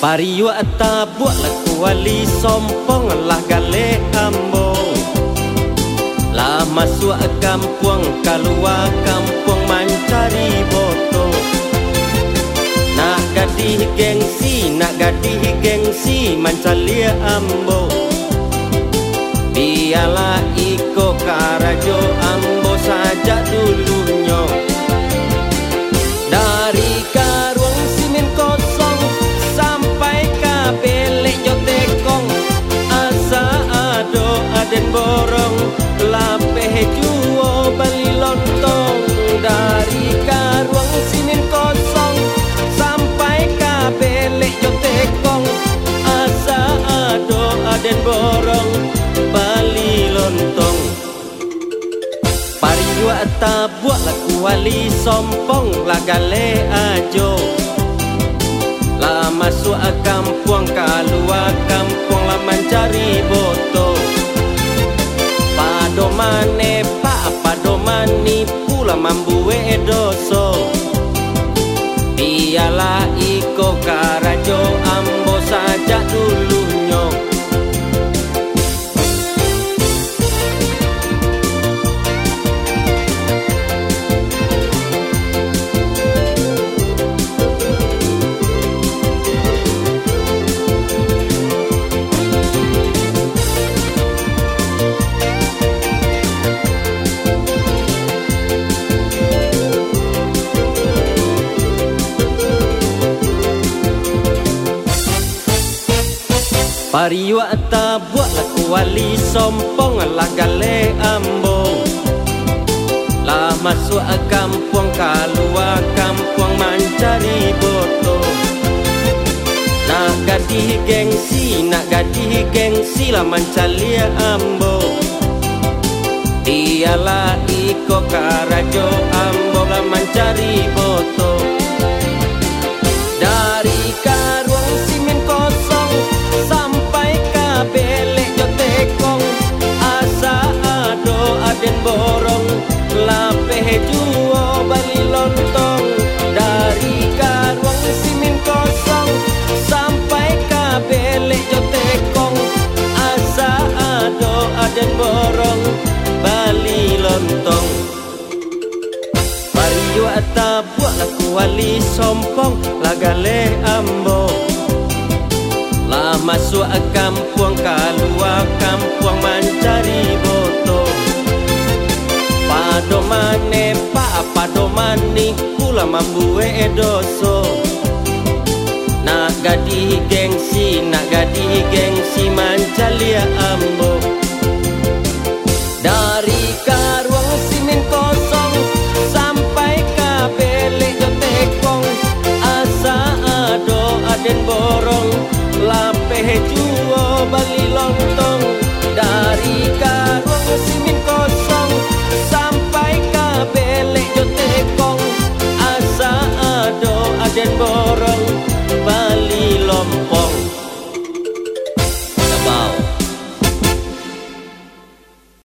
Pariyo ata buat laku wali sompong lah gale ambong. Lah masuk kampung keluar kampung mencari boto Nak gadih gengsi, nak gadih gengsi mencari ambong. Biarlah iko karajo ambo saja dulunya Pariwa tabuak laku wali sompong lagale ajo. La masuk a kampung keluar kampung la mencari boto. Pado mane Pariwa ta buat laku wali sompong lah gale ambong Lah masuk kampung keluar kampung mencari boto Nak gadih gengsi, nak gadih gengsi lah mencari ambong Dialah iko karajo ata buat laku wali sompong lagale ambo. La masuk kampung keluar kampung mencari boto. Pado mane pa pado mani pula mambuwe doso. Nak gadih gengsi nak gadih gengsi mancalia ambo por